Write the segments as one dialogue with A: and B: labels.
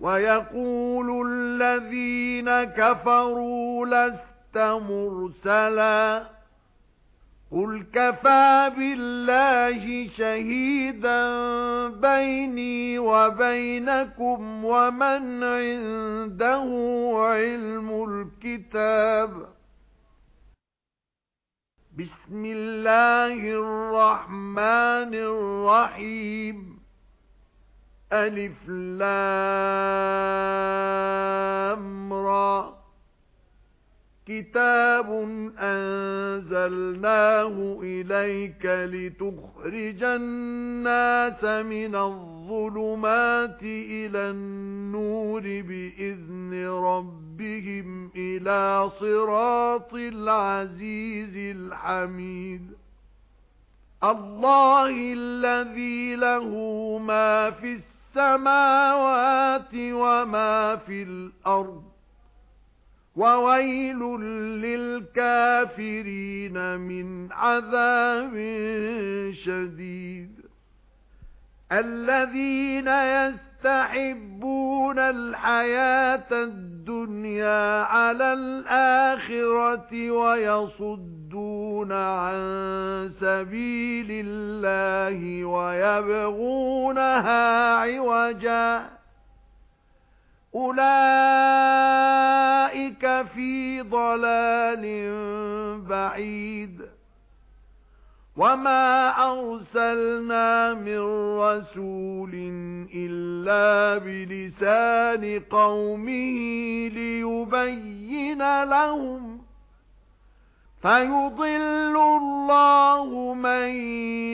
A: وَيَقُولُ الَّذِينَ كَفَرُوا لَسْتَ مُرْسَلًا. قُلْ كَفَى بِاللَّهِ شَهِيدًا بَيْنِي وَبَيْنَكُمْ وَمَنْ عِندَهُ عِلْمُ الْكِتَابِ. بِسْمِ اللَّهِ الرَّحْمَنِ الرَّحِيمِ. أَلِف لام را. كِتَابٌ أَنزَلْنَاهُ إِلَيْكَ لِتُخْرِجَ النَّاسَ مِنَ الظُّلُمَاتِ إِلَى النُّورِ بِإِذْنِ رَبِّهِمْ إِلَى صِرَاطِ الْعَزِيزِ الْحَمِيدِ. اللَّهِ الَّذِي لَهُ مَا فِي السَّمَاوَاتِ السَّمَاوَاتِ وَمَا فِي الْأَرْضِ وَوَيْلٌ لِلْكَافِرِينَ مِنْ عَذَابٍ شَدِيدٍ الَّذِينَ يَسْتَحِبُّونَ الْحَيَاةَ الدُّنْيَا عَلَى الْآخِرَةِ وَيَصُدُّونَ عَن سَبِيلِ اللَّهِ وَيَبْغُونَهَا عِوَجًا. أُولَئِكَ فِي ضَلَالٍ بَعِيدٍ. وَمَا أَرْسَلْنَا مِن رَّسُولٍ إِلَّا بِلِسَانِ قَوْمِهِ لِيُبَيِّنَ لَهُمْ فَيُضِلُّ اللَّهُ مَن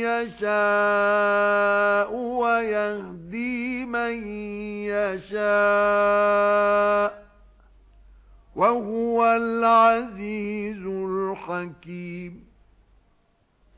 A: يَشَاءُ وَيَهْدِي مَن يَشَاءُ وَهُوَ الْعَزِيزُ الْحَكِيمُ